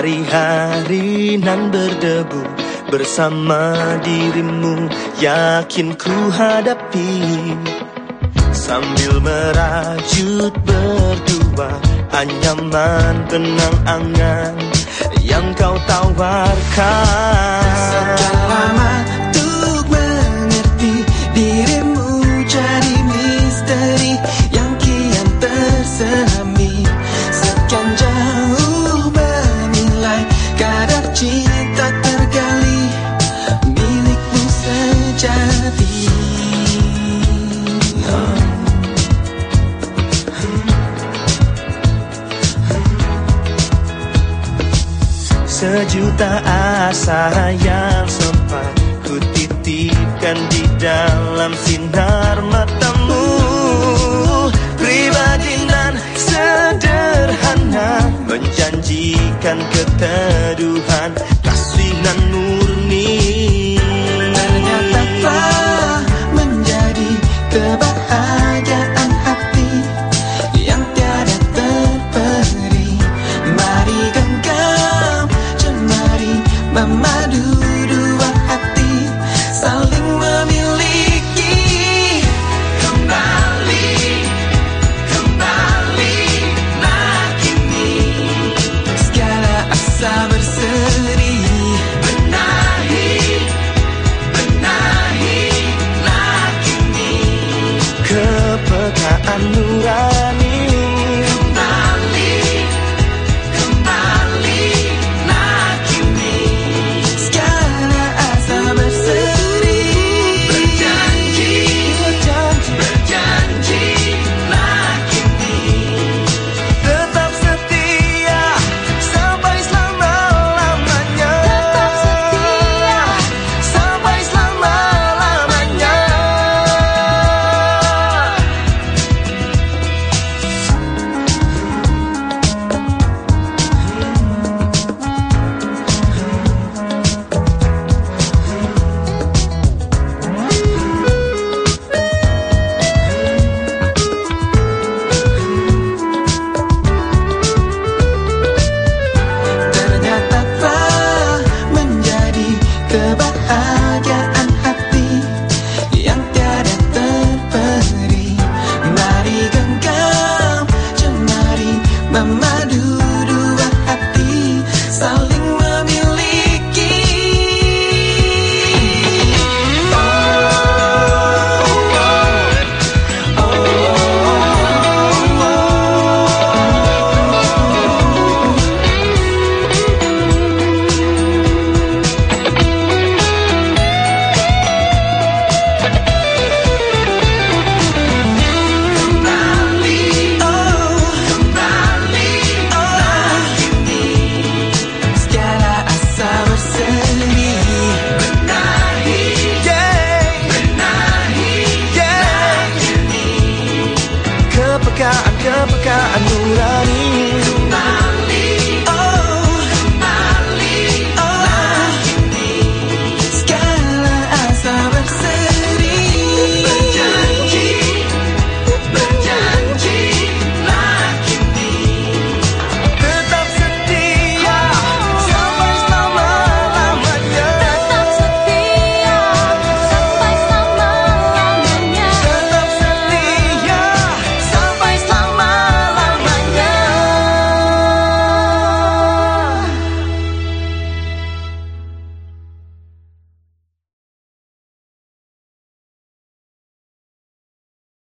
Hari-hari nan berdebu bersama dirimu Yakin ku hadapi. Sambil merajut berdua Anyaman tenang angan Yang kau tawarkan Sejuta asa yang sempat ku titipkan di dalam sinar matamu. Pribadi dan sederhana Menjanjikan keteduhan kasih nan You. kepekaan nurani.